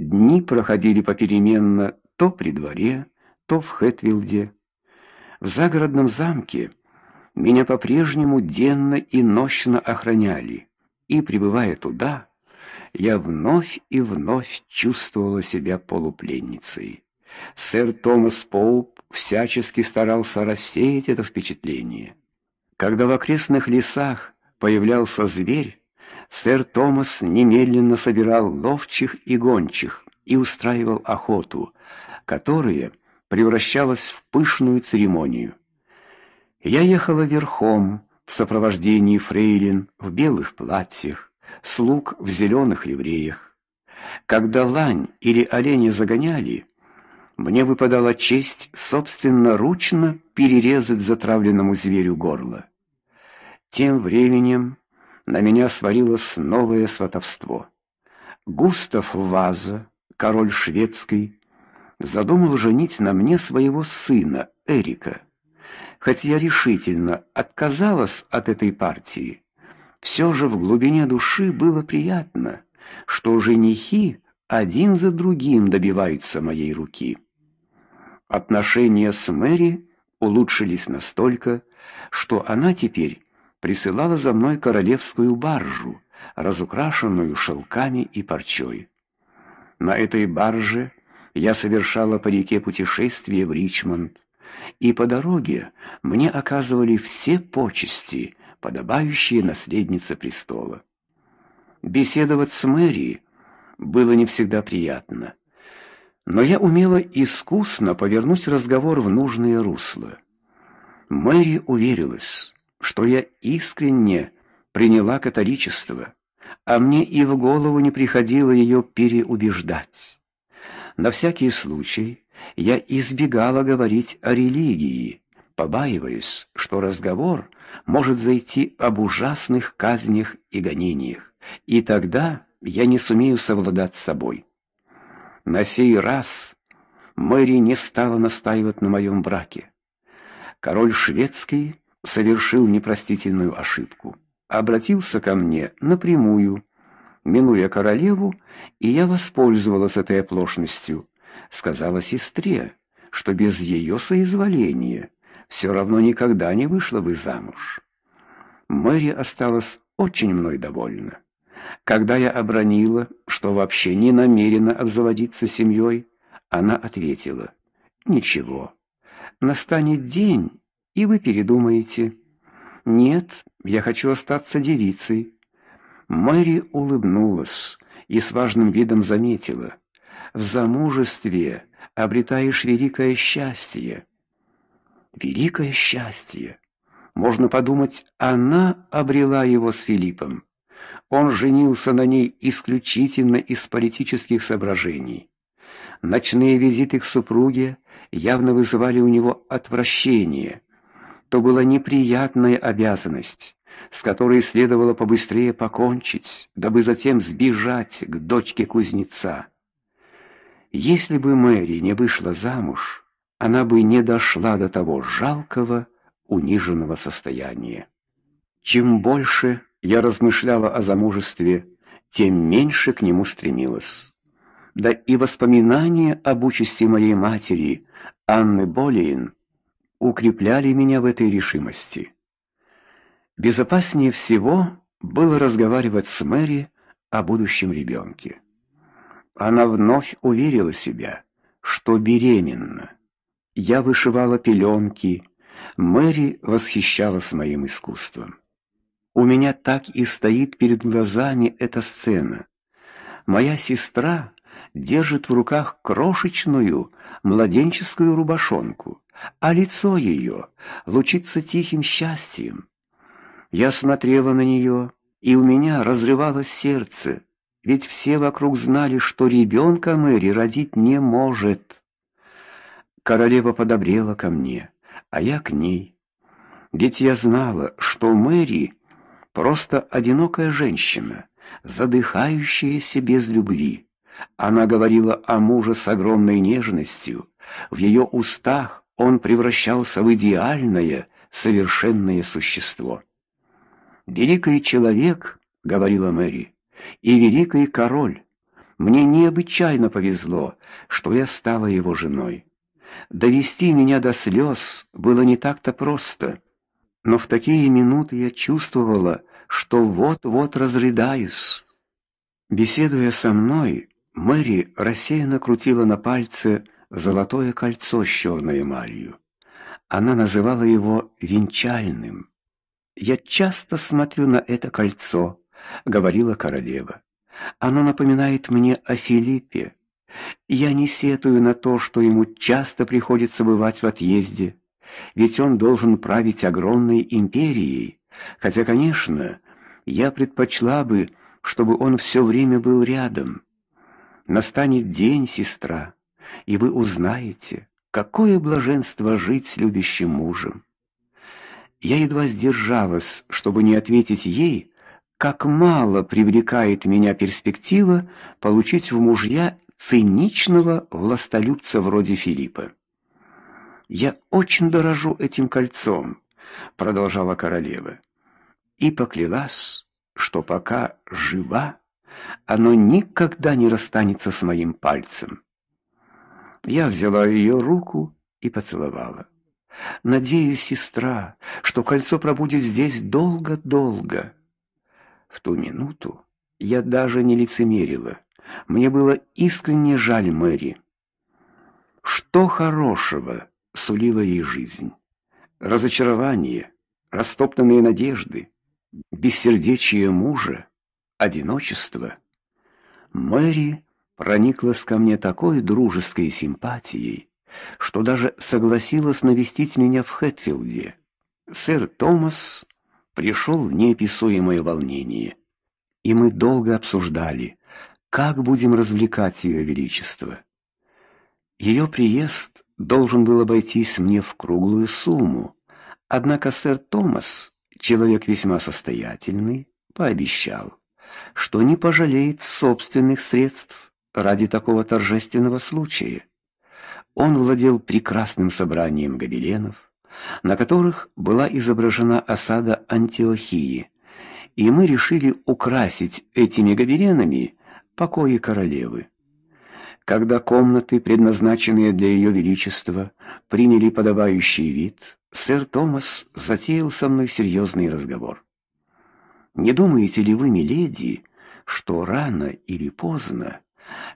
Дни проходили попеременно то при дворе, то в Хэтвилде. В загородном замке меня по-прежнему денно и нощно охраняли, и пребывая туда, я вновь и вновь чувствовала себя полупленницей. Сэр Томас Поуп всячески старался рассеять это впечатление. Когда в окрестных лесах появлялся зверь, сэр Томас немедленно собирал ловчих и гончих и устраивал охоту, которая превращалась в пышную церемонию. Я ехала верхом в сопровождении фрейлин в белых платьях, слуг в зеленых ливреях. Когда лань или оленя загоняли, мне выпадала честь собственноручно перерезать затравленному зверю горло. Тем временем на меня свалилось новое сватовство. Густав Ваза, король шведский, задумал женить на мне своего сына Эрика. Хоть я решительно отказалась от этой партии, все же в глубине души было приятно, что женихи один за другим добиваются моей руки. Отношения с Мэри улучшились настолько, что она теперь присылала за мной королевскую баржу, разукрашенную шелками и парчой. На этой барже я совершала по реке путешествие в Ричмонд, и по дороге мне оказывали все почести, подобающие наследнице престола. Беседовать с Мэри было не всегда приятно, но я умела искусно повернуть разговор в нужное русло. Мэри уверилась, что я искренне приняла католичество, а мне и в голову не приходило ее переубеждать. На всякий случай я избегала говорить о религии, побаиваясь, что разговор может зайти об ужасных казнях и гонениях, и тогда я не сумею совладать с собой. На сей раз Мэри не стала настаивать на моем браке. Король шведский совершил непростительную ошибку. Обратился ко мне напрямую, минуя королеву, и я воспользовалась этой оплошностью. Сказала сестре, что без ее соизволения все равно никогда не вышла бы замуж. Мэри осталась очень мной довольна. Когда я обронила, что вообще не намерена обзаводиться семьей, она ответила: "Ничего. Настанет день, и вы передумаете. Нет, я хочу остаться девицей. Мэри улыбнулась и с важным видом заметила: в замужестве обретаешь великое счастье. Великое счастье. Можно подумать, она обрела его с Филиппом. Он женился на ней исключительно из политических соображений. Ночные визиты к супруге явно вызывали у него отвращение то была неприятная обязанность, с которой следовало побыстрее покончить, дабы затем сбежать к дочке кузнеца. Если бы Мэри не вышла замуж, она бы не дошла до того жалкого, униженного состояния. Чем больше я размышляла о замужестве, тем меньше к нему стремилась. Да и воспоминания об участи моей матери, Анны Болейн, укрепляли меня в этой решимости. Безопаснее всего было разговаривать с Мэри о будущем ребенке. Она вновь уверила себя, что беременна. Я вышивала пеленки, Мэри восхищалась моим искусством. У меня так и стоит перед глазами эта сцена. Моя сестра держит в руках крошечную младенческую рубашонку, а лицо ее лучится тихим счастьем. Я смотрела на нее, и у меня разрывалось сердце, ведь все вокруг знали, что ребенка Мэри родить не может. Королева подобрела ко мне, а я к ней. Ведь я знала, что Мэри просто одинокая женщина, задыхающаяся без любви. Она говорила о муже с огромной нежностью. В ее устах он превращался в идеальное, совершенное существо. Великий человек, говорила Мэри, и великий король. Мне необычайно повезло, что я стала его женой. Довести меня до слез было не так-то просто, но в такие минуты я чувствовала, что вот-вот разрыдаюсь. Беседуя со мной, Мэри рассеянно крутила на пальце золотое кольцо с черной эмалью. Она называла его венчальным. Я часто смотрю на это кольцо, говорила королева. Оно напоминает мне о Филиппе. Я не сетую на то, что ему часто приходится бывать в отъезде, ведь он должен править огромной империей. Хотя, конечно, я предпочла бы, чтобы он все время был рядом. Настанет день, сестра, и вы узнаете, какое блаженство жить с любящим мужем. Я едва сдержалась, чтобы не ответить ей, как мало привлекает меня перспектива получить в мужья циничного властолюбца вроде Филиппа. Я очень дорожу этим кольцом, продолжала королева. И поклялась, что пока жива, оно никогда не расстанется с моим пальцем. Я взяла ее руку и поцеловала. Надеюсь, сестра, что кольцо пробудет здесь долго-долго. В ту минуту я даже не лицемерила. Мне было искренне жаль Мэри. Что хорошего сулила ей жизнь? Разочарование, растоптанные надежды, бессердечие мужа, одиночество. Мэри прониклась ко мне такой дружеской симпатией, что даже согласилась навестить меня в Хэтфилде. Сэр Томас пришел в неописуемое волнение, и мы долго обсуждали, как будем развлекать ее величество. Ее приезд должен был обойтись мне в круглую сумму, однако сэр Томас, человек весьма состоятельный, пообещал, что не пожалеет собственных средств ради такого торжественного случая. Он владел прекрасным собранием гобеленов, на которых была изображена осада Антиохии, и мы решили украсить этими гобеленами покои королевы. Когда комнаты, предназначенные для ее величества, приняли подобающий вид, сэр Томас затеял со мной серьезный разговор. Не думаете ли вы, миледи, что рано или поздно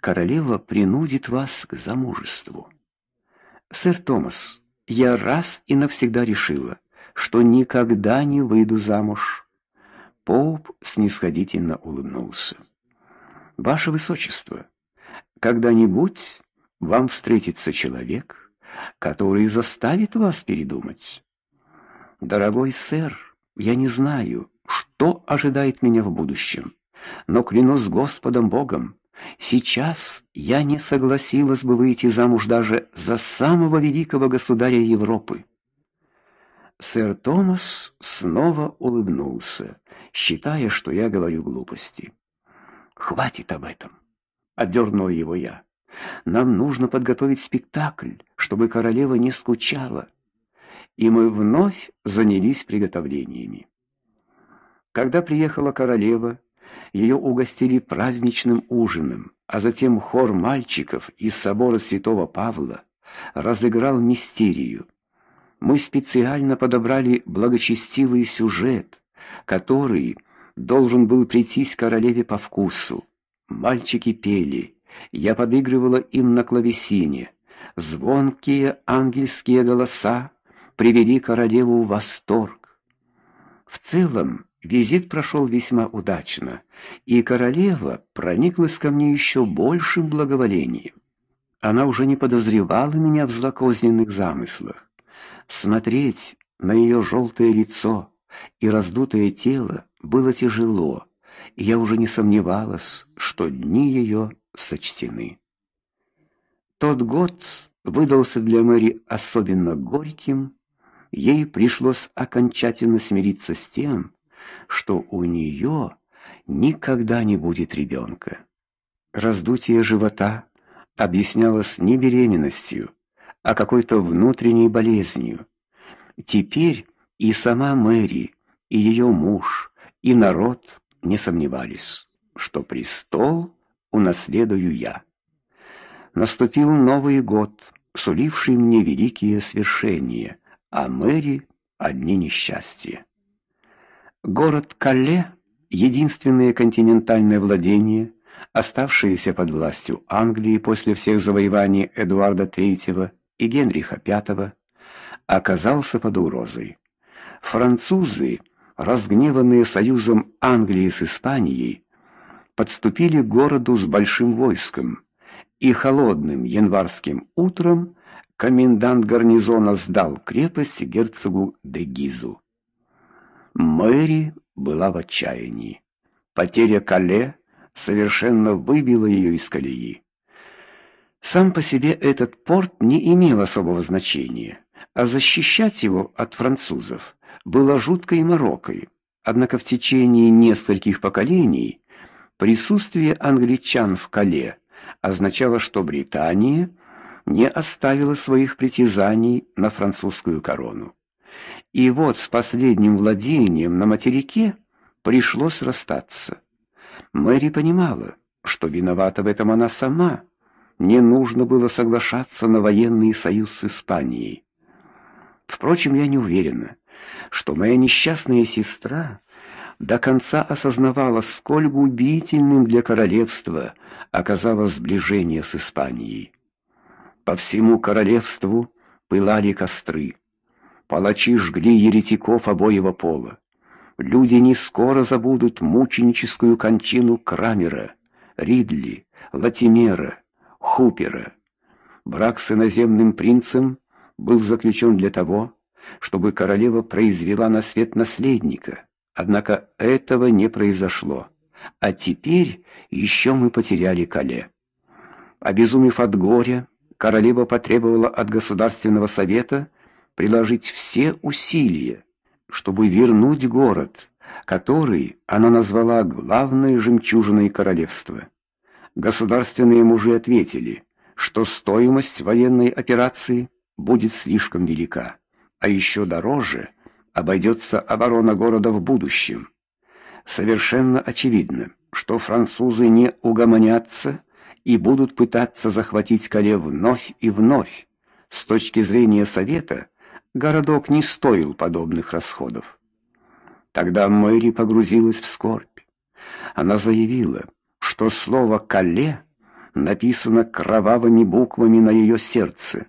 королева принудит вас к замужеству? Сэр Томас, я раз и навсегда решила, что никогда не выйду замуж. Поп снисходительно улыбнулся. Ваше высочество, когда-нибудь вам встретится человек, который заставит вас передумать. Дорогой сэр, я не знаю, что ожидает меня в будущем, но клянусь Господом Богом, Сейчас я не согласилась бы выйти замуж даже за самого великого государя Европы. Сэр Томас снова улыбнулся, считая, что я говорю глупости. Хватит об этом, отдернула его я. Нам нужно подготовить спектакль, чтобы королева не скучала. И мы вновь занялись приготовлениями. Когда приехала королева, ее угостили праздничным ужином, а затем хор мальчиков из собора Святого Павла разыграл мистерию. Мы специально подобрали благочестивый сюжет, который должен был прийтись королеве по вкусу. Мальчики пели, я подыгрывала им на клавесине. Звонкие ангельские голоса привели королеву в восторг. В целом Визит прошел весьма удачно, и королева прониклась ко мне еще большим благоволением. Она уже не подозревала меня в злокозненных замыслах. Смотреть на ее желтое лицо и раздутое тело было тяжело, и я уже не сомневалась, что дни ее сочтены. Тот год выдался для Мэри особенно горьким. Ей пришлось окончательно смириться с тем, что у нее никогда не будет ребенка. Раздутие живота объяснялось не беременностью, а какой-то внутренней болезнью. Теперь и сама Мэри, и ее муж, и народ не сомневались, что престол унаследую я. Наступил Новый год, суливший мне великие свершения, а Мэри одни несчастья. Город Калле, единственное континентальное владение, оставшееся под властью Англии после всех завоеваний Эдуарда III и Генриха V, оказался под угрозой. Французы, разгневанные союзом Англии с Испанией, подступили к городу с большим войском, и холодным январским утром комендант гарнизона сдал крепость герцогу де Гизу. Мэри была в отчаянии. Потеря Кале совершенно выбила ее из колеи. Сам по себе этот порт не имел особого значения, а защищать его от французов было жуткой морокой. Однако в течение нескольких поколений присутствие англичан в Кале означало, что Британия не оставила своих притязаний на французскую корону. И вот с последним владением на материке пришлось расстаться. Мэри понимала, что виновата в этом она сама. Не нужно было соглашаться на военный союз с Испанией. Впрочем, я не уверена, что моя несчастная сестра до конца осознавала, сколь губительным для королевства оказалось сближение с Испанией. По всему королевству пылали костры. Палачи жгли еретиков обоего пола. Люди не скоро забудут мученическую кончину Крамера, Ридли, Латимера, Хупера. Брак с иноземным принцем был заключен для того, чтобы королева произвела на свет наследника. Однако этого не произошло. А теперь еще мы потеряли Кале. Обезумев от горя, королева потребовала от государственного совета приложить все усилия, чтобы вернуть город, который она назвала главной жемчужиной королевства. Государственные мужи ответили, что стоимость военной операции будет слишком велика, а еще дороже обойдется оборона города в будущем. Совершенно очевидно, что французы не угомонятся и будут пытаться захватить Кале вновь и вновь. С точки зрения совета, городок не стоил подобных расходов. Тогда Мэри погрузилась в скорбь. Она заявила, что слово «Кале» написано кровавыми буквами на ее сердце.